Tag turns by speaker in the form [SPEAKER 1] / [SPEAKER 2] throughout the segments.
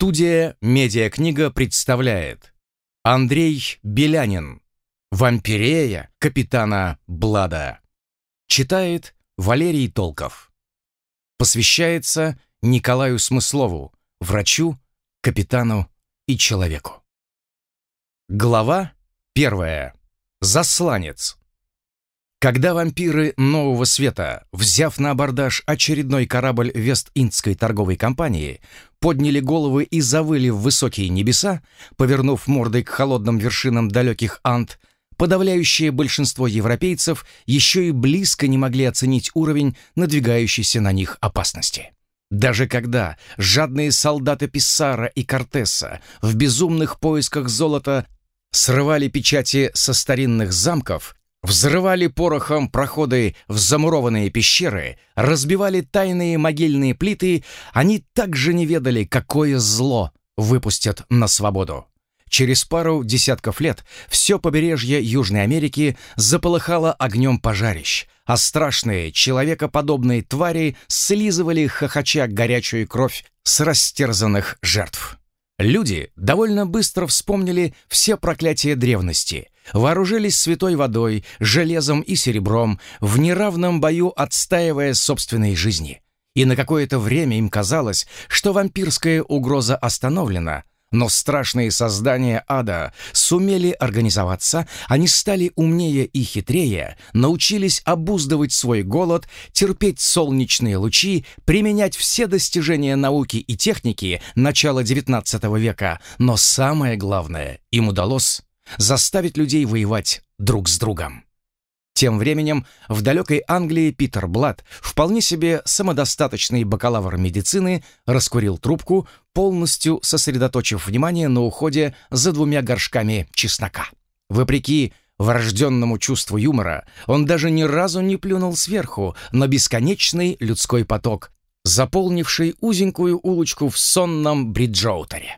[SPEAKER 1] Студия «Медиакнига» представляет Андрей Белянин «Вампирея капитана Блада» Читает Валерий Толков. Посвящается Николаю Смыслову, врачу, капитану и человеку. Глава первая. Засланец когда вампиры Нового Света, взяв на абордаж очередной корабль Вест-Индской торговой компании, подняли головы и завыли в высокие небеса, повернув мордой к холодным вершинам далеких Анд, подавляющее большинство европейцев еще и близко не могли оценить уровень надвигающейся на них опасности. Даже когда жадные солдаты Писсара и Кортеса в безумных поисках золота срывали печати со старинных замков, Взрывали порохом проходы в замурованные пещеры, разбивали тайные могильные плиты, они также не ведали, какое зло выпустят на свободу. Через пару десятков лет все побережье Южной Америки заполыхало огнем пожарищ, а страшные человекоподобные твари слизывали хохоча горячую кровь с растерзанных жертв. Люди довольно быстро вспомнили все проклятия древности, вооружились святой водой, железом и серебром, в неравном бою отстаивая собственные жизни. И на какое-то время им казалось, что вампирская угроза остановлена, но страшные создания ада сумели организоваться, они стали умнее и хитрее, научились обуздывать свой голод, терпеть солнечные лучи, применять все достижения науки и техники начала XIX века, но самое главное, им удалось заставить людей воевать друг с другом. Тем временем в далекой Англии Питер Блад, вполне себе самодостаточный бакалавр медицины, раскурил трубку, полностью сосредоточив внимание на уходе за двумя горшками чеснока. Вопреки врожденному чувству юмора, он даже ни разу не плюнул сверху на бесконечный людской поток, заполнивший узенькую улочку в сонном Бриджоутере.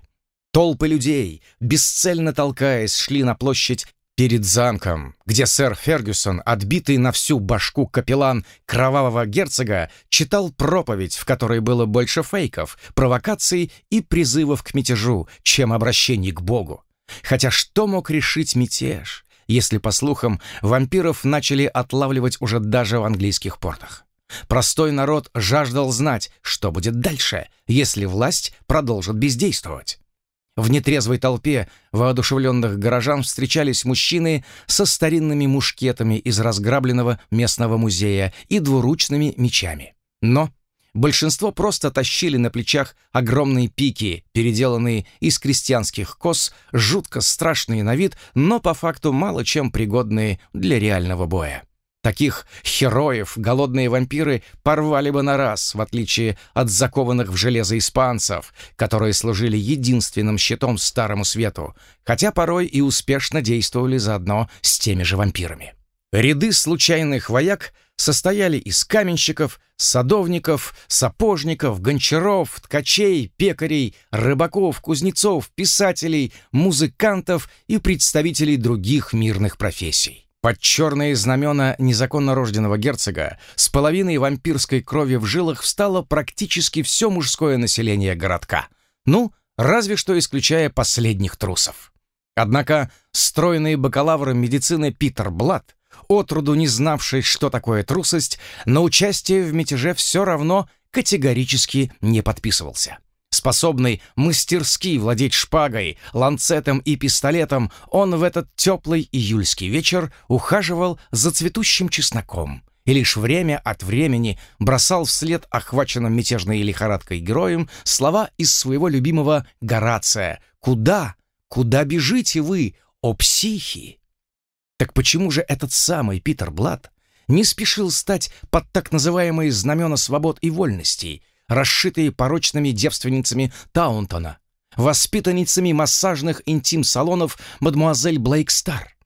[SPEAKER 1] Толпы людей, бесцельно толкаясь, шли на площадь перед замком, где сэр Фергюсон, отбитый на всю башку капеллан кровавого герцога, читал проповедь, в которой было больше фейков, провокаций и призывов к мятежу, чем обращений к Богу. Хотя что мог решить мятеж, если, по слухам, вампиров начали отлавливать уже даже в английских портах? Простой народ жаждал знать, что будет дальше, если власть продолжит бездействовать. В нетрезвой толпе воодушевленных горожан встречались мужчины со старинными мушкетами из разграбленного местного музея и двуручными мечами. Но большинство просто тащили на плечах огромные пики, переделанные из крестьянских кос, жутко страшные на вид, но по факту мало чем пригодные для реального боя. Таких хероев голодные вампиры порвали бы на раз, в отличие от закованных в железо испанцев, которые служили единственным щитом Старому Свету, хотя порой и успешно действовали заодно с теми же вампирами. Ряды случайных вояк состояли из каменщиков, садовников, сапожников, гончаров, ткачей, пекарей, рыбаков, кузнецов, писателей, музыкантов и представителей других мирных профессий. Под черные знамена незаконно рожденного герцога с половиной вампирской крови в жилах встало практически все мужское население городка. Ну, разве что исключая последних трусов. Однако стройный бакалавр медицины Питер Блад, отроду не знавший, что такое трусость, на участие в мятеже все равно категорически не подписывался. Способный мастерски владеть шпагой, ланцетом и пистолетом, он в этот теплый июльский вечер ухаживал за цветущим чесноком и лишь время от времени бросал вслед охваченным мятежной лихорадкой героям слова из своего любимого Горация «Куда? Куда бежите вы, о психи?» Так почему же этот самый Питер Блад не спешил стать под так называемые знамена свобод и вольностей, расшитые порочными девственницами Таунтона, воспитанницами массажных интим-салонов мадмуазель Блейк Стар.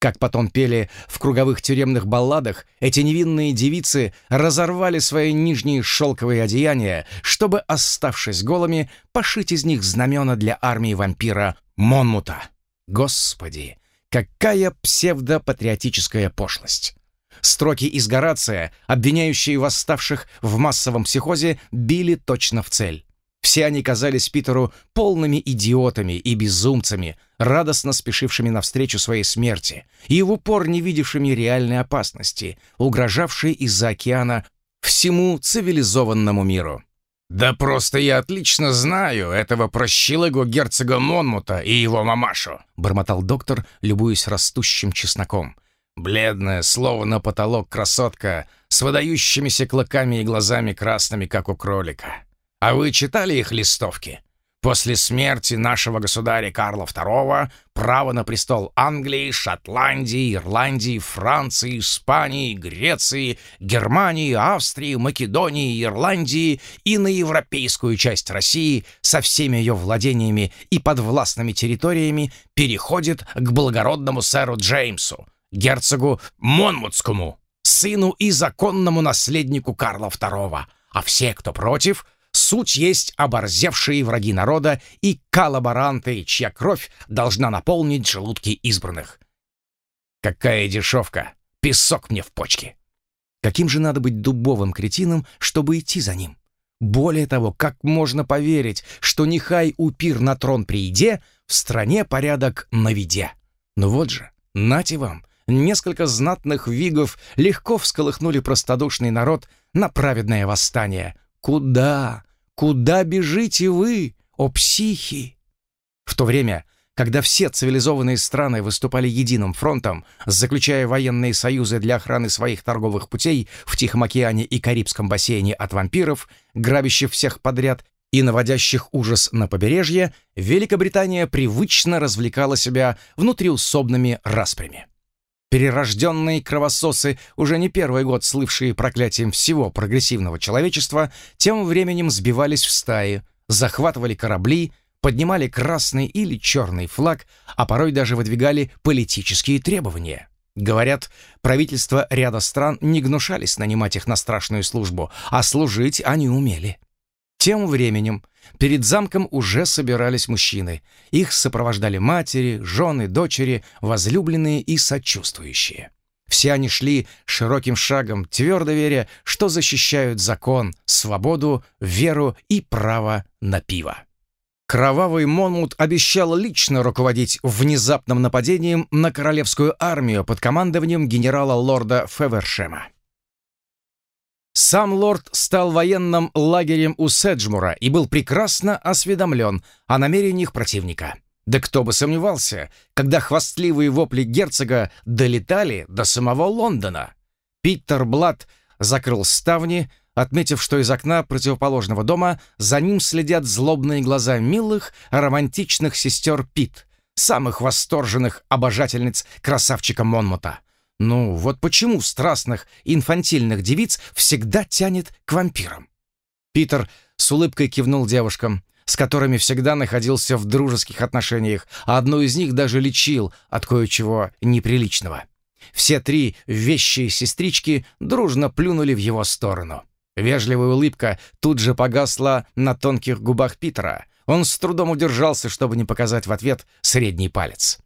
[SPEAKER 1] Как потом пели в круговых тюремных балладах, эти невинные девицы разорвали свои нижние шелковые одеяния, чтобы, оставшись голыми, пошить из них знамена для армии вампира Монмута. Господи, какая псевдопатриотическая пошлость! Строки из Горация, обвиняющие восставших в массовом психозе, били точно в цель. Все они казались Питеру полными идиотами и безумцами, радостно спешившими навстречу своей смерти и в упор не видевшими реальной опасности, угрожавшей из-за океана всему цивилизованному миру. «Да просто я отлично знаю этого прощилыгу герцога Монмута и его мамашу», бормотал доктор, любуясь растущим чесноком. Бледная, словно потолок красотка, с выдающимися клыками и глазами красными, как у кролика. А вы читали их листовки? После смерти нашего государя Карла II право на престол Англии, Шотландии, Ирландии, Франции, Испании, Греции, Германии, Австрии, Македонии, Ирландии и на европейскую часть России со всеми ее владениями и подвластными территориями переходит к благородному сэру Джеймсу, герцогу Монмутскому, сыну и законному наследнику Карла II, а все, кто против — Суть есть оборзевшие враги народа и коллаборанты, чья кровь должна наполнить желудки избранных. Какая дешевка! Песок мне в почки! Каким же надо быть дубовым кретином, чтобы идти за ним? Более того, как можно поверить, что нехай упир на трон прииде, в стране порядок на виде? Ну вот же, нате вам, несколько знатных вигов легко всколыхнули простодушный народ на праведное восстание. Куда? Куда бежите вы, о психи? В то время, когда все цивилизованные страны выступали единым фронтом, заключая военные союзы для охраны своих торговых путей в Тихом океане и Карибском бассейне от вампиров, грабящих всех подряд и наводящих ужас на побережье, Великобритания привычно развлекала себя внутриусобными распрями. Перерожденные кровососы, уже не первый год слывшие проклятием всего прогрессивного человечества, тем временем сбивались в стаи, захватывали корабли, поднимали красный или черный флаг, а порой даже выдвигали политические требования. Говорят, правительства ряда стран не гнушались нанимать их на страшную службу, а служить они умели. Тем временем перед замком уже собирались мужчины. Их сопровождали матери, жены, дочери, возлюбленные и сочувствующие. Все они шли широким шагом, твердо веря, что защищают закон, свободу, веру и право на пиво. Кровавый Монмут обещал лично руководить внезапным нападением на королевскую армию под командованием генерала лорда Февершема. Сам лорд стал военным лагерем у Седжмура и был прекрасно осведомлен о намерениях противника. Да кто бы сомневался, когда хвастливые вопли герцога долетали до самого Лондона. Питер Блад закрыл ставни, отметив, что из окна противоположного дома за ним следят злобные глаза милых, романтичных сестер Пит, самых восторженных обожательниц красавчика Монмута. Ну, вот почему страстных инфантильных девиц всегда тянет к вампирам? Питер с улыбкой кивнул девушкам, с которыми всегда находился в дружеских отношениях, а одну из них даже лечил от кое-чего неприличного. Все три вещие сестрички дружно плюнули в его сторону. Вежливая улыбка тут же погасла на тонких губах Питера. Он с трудом удержался, чтобы не показать в ответ средний палец.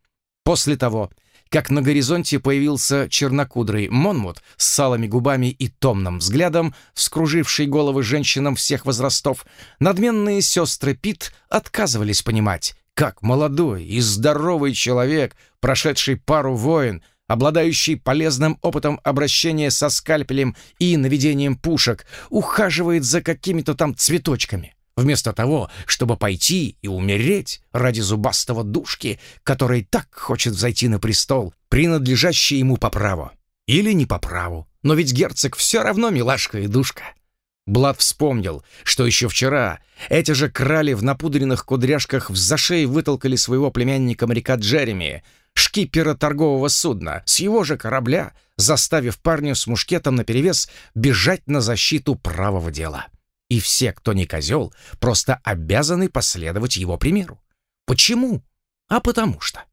[SPEAKER 1] После того, как на горизонте появился чернокудрый Монмут с салыми губами и томным взглядом, вскруживший головы женщинам всех возрастов, надменные сестры Пит отказывались понимать, как молодой и здоровый человек, прошедший пару войн, обладающий полезным опытом обращения со скальпелем и наведением пушек, ухаживает за какими-то там цветочками вместо того, чтобы пойти и умереть ради зубастого душки, который так хочет взойти на престол, принадлежащий ему по праву. Или не по праву. Но ведь герцог все равно милашка и душка. Блад вспомнил, что еще вчера эти же крали в напудренных кудряшках в зашей вытолкали своего племянника-моряка Джереми, шкипера торгового судна, с его же корабля, заставив парня с мушкетом наперевес бежать на защиту правого дела и все, кто не козел, просто обязаны последовать его примеру. Почему? А потому что.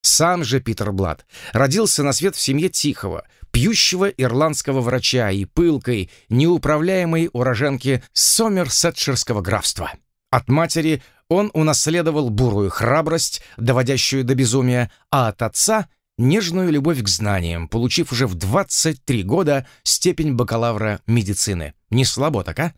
[SPEAKER 1] Сам же Питер Блад родился на свет в семье тихого, пьющего ирландского врача и пылкой, неуправляемой уроженки Сомерсетширского графства. От матери он унаследовал бурую храбрость, доводящую до безумия, а от отца — нежную любовь к знаниям, получив уже в 23 года степень бакалавра медицины. Не слабо так, а?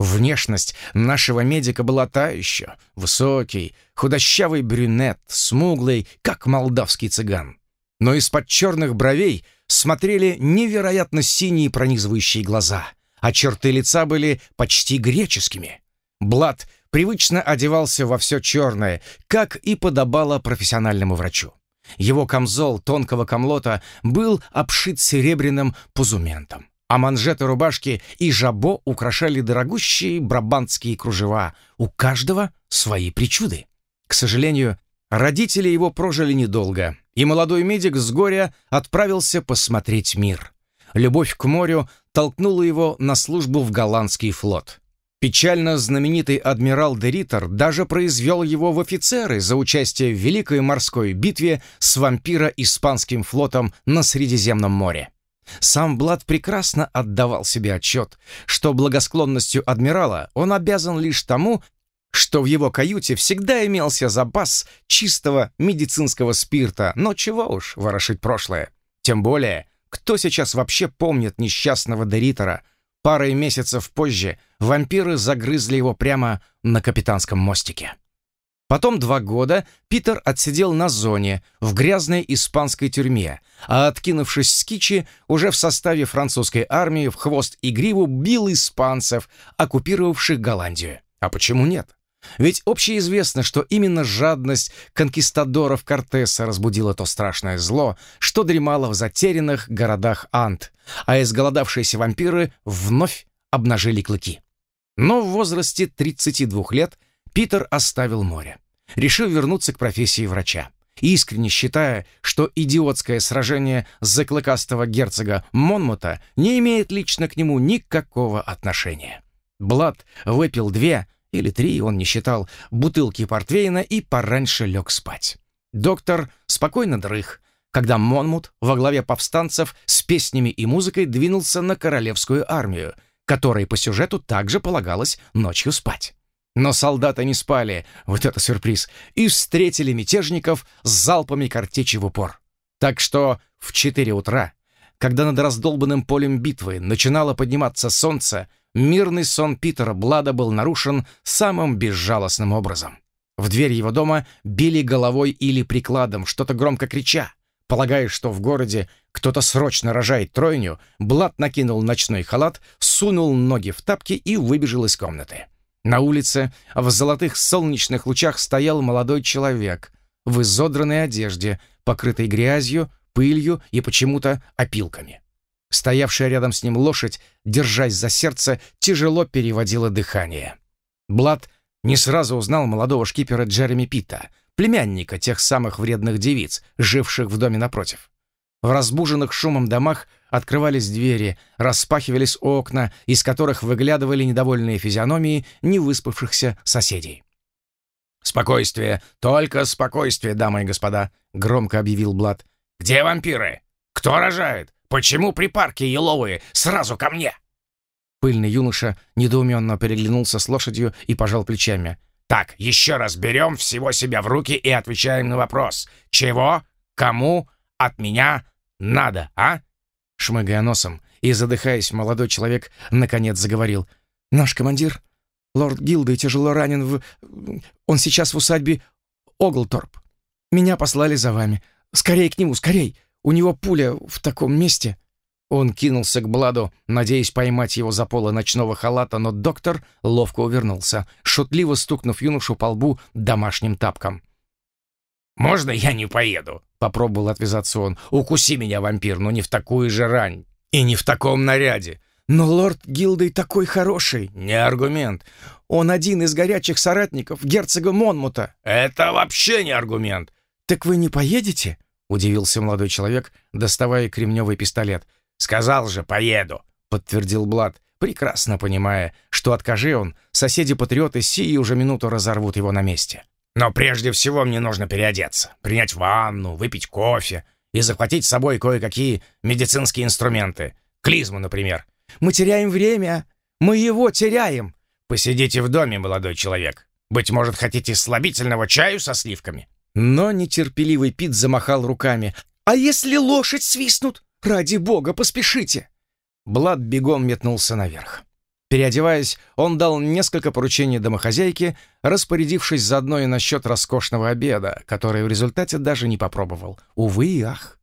[SPEAKER 1] Внешность нашего медика была та еще. Высокий, худощавый брюнет, смуглый, как молдавский цыган. Но из-под черных бровей смотрели невероятно синие пронизывающие глаза, а черты лица были почти греческими. Блад привычно одевался во все черное, как и подобало профессиональному врачу. Его камзол тонкого камлота был обшит серебряным пузументом, а манжеты рубашки и жабо украшали дорогущие брабантские кружева, у каждого свои причуды. К сожалению, родители его прожили недолго, и молодой медик с горя отправился посмотреть мир. Любовь к морю толкнула его на службу в голландский флот. Печально знаменитый адмирал де даже произвел его в офицеры за участие в Великой морской битве с вампиро-испанским флотом на Средиземном море. Сам Блад прекрасно отдавал себе отчет, что благосклонностью адмирала он обязан лишь тому, что в его каюте всегда имелся запас чистого медицинского спирта, но чего уж ворошить прошлое. Тем более, кто сейчас вообще помнит несчастного Деритора, Парой месяцев позже вампиры загрызли его прямо на капитанском мостике. Потом два года Питер отсидел на зоне в грязной испанской тюрьме, а откинувшись с кичи, уже в составе французской армии в хвост и гриву бил испанцев, оккупировавших Голландию. А почему нет? Ведь общеизвестно, что именно жадность конкистадоров Кортеса разбудила то страшное зло, что дремало в затерянных городах Ант, а изголодавшиеся вампиры вновь обнажили клыки. Но в возрасте 32 лет Питер оставил море, решив вернуться к профессии врача, искренне считая, что идиотское сражение за клыкастого герцога Монмута не имеет лично к нему никакого отношения. Блад выпил две, или три, он не считал, бутылки портвейна и пораньше лег спать. Доктор спокойно дрых, когда Монмут во главе повстанцев с песнями и музыкой двинулся на королевскую армию, которой по сюжету также полагалось ночью спать. Но солдаты не спали, вот это сюрприз, и встретили мятежников с залпами картечи в упор. Так что в 4 утра, когда над раздолбанным полем битвы начинало подниматься солнце, мирный сон Питера Блада был нарушен самым безжалостным образом. В дверь его дома били головой или прикладом, что-то громко крича. Полагая, что в городе кто-то срочно рожает тройню, Блад накинул ночной халат, сунул ноги в тапки и выбежал из комнаты. На улице в золотых солнечных лучах стоял молодой человек в изодранной одежде, покрытой грязью, пылью и почему-то опилками. Стоявшая рядом с ним лошадь, держась за сердце, тяжело переводила дыхание. Блад не сразу узнал молодого шкипера Джереми Питта, племянника тех самых вредных девиц, живших в доме напротив. В разбуженных шумом домах открывались двери, распахивались окна, из которых выглядывали недовольные физиономии невыспавшихся соседей. «Спокойствие, только спокойствие, дамы и господа», — громко объявил Блад. «Где вампиры? Кто рожает? Почему при парке еловые сразу ко мне?» Пыльный юноша недоуменно переглянулся с лошадью и пожал плечами. «Так, еще раз берем всего себя в руки и отвечаем на вопрос. Чего, кому от меня надо, а?» Шмыгая носом и задыхаясь, молодой человек наконец заговорил. «Наш командир, лорд Гилды, тяжело ранен в... Он сейчас в усадьбе Оглторп. Меня послали за вами. Скорей к нему, скорей! У него пуля в таком месте». Он кинулся к Бладу, надеясь поймать его за полы ночного халата, но доктор ловко увернулся, шутливо стукнув юношу по лбу домашним тапком. «Можно я не поеду?» — попробовал отвязаться он. «Укуси меня, вампир, но не в такую же рань и не в таком наряде». «Но лорд Гилдой такой хороший!» «Не аргумент. Он один из горячих соратников герцога Монмута». «Это вообще не аргумент!» «Так вы не поедете?» Удивился молодой человек, доставая кремневый пистолет. «Сказал же, поеду!» — подтвердил Блад, прекрасно понимая, что откажи он, соседи-патриоты сии уже минуту разорвут его на месте. «Но прежде всего мне нужно переодеться, принять ванну, выпить кофе и захватить с собой кое-какие медицинские инструменты. Клизму, например. Мы теряем время! Мы его теряем!» «Посидите в доме, молодой человек. Быть может, хотите слабительного чаю со сливками?» Но нетерпеливый Пит замахал руками. «А если лошадь свистнут? Ради бога, поспешите!» Блад бегом метнулся наверх. Переодеваясь, он дал несколько поручений домохозяйке, распорядившись заодно и насчет роскошного обеда, который в результате даже не попробовал. Увы и ах.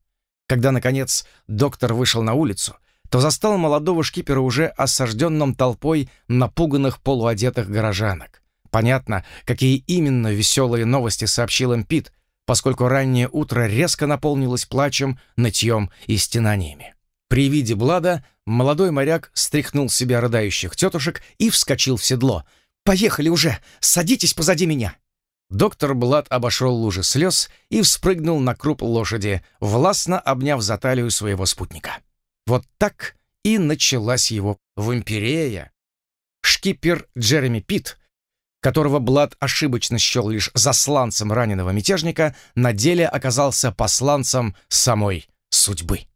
[SPEAKER 1] Когда, наконец, доктор вышел на улицу, то застал молодого шкипера уже осажденным толпой напуганных полуодетых горожанок. Понятно, какие именно веселые новости сообщил им Пит, поскольку раннее утро резко наполнилось плачем, нытьем и стенаниями. При виде Блада молодой моряк стряхнул с себя рыдающих тетушек и вскочил в седло. «Поехали уже! Садитесь позади меня!» Доктор Блад обошел лужи слез и вспрыгнул на круп лошади, властно обняв за талию своего спутника. Вот так и началась его вампирея. Шкипер Джереми Питт, которого Блад ошибочно счел лишь засланцем раненого мятежника, на деле оказался посланцем самой судьбы.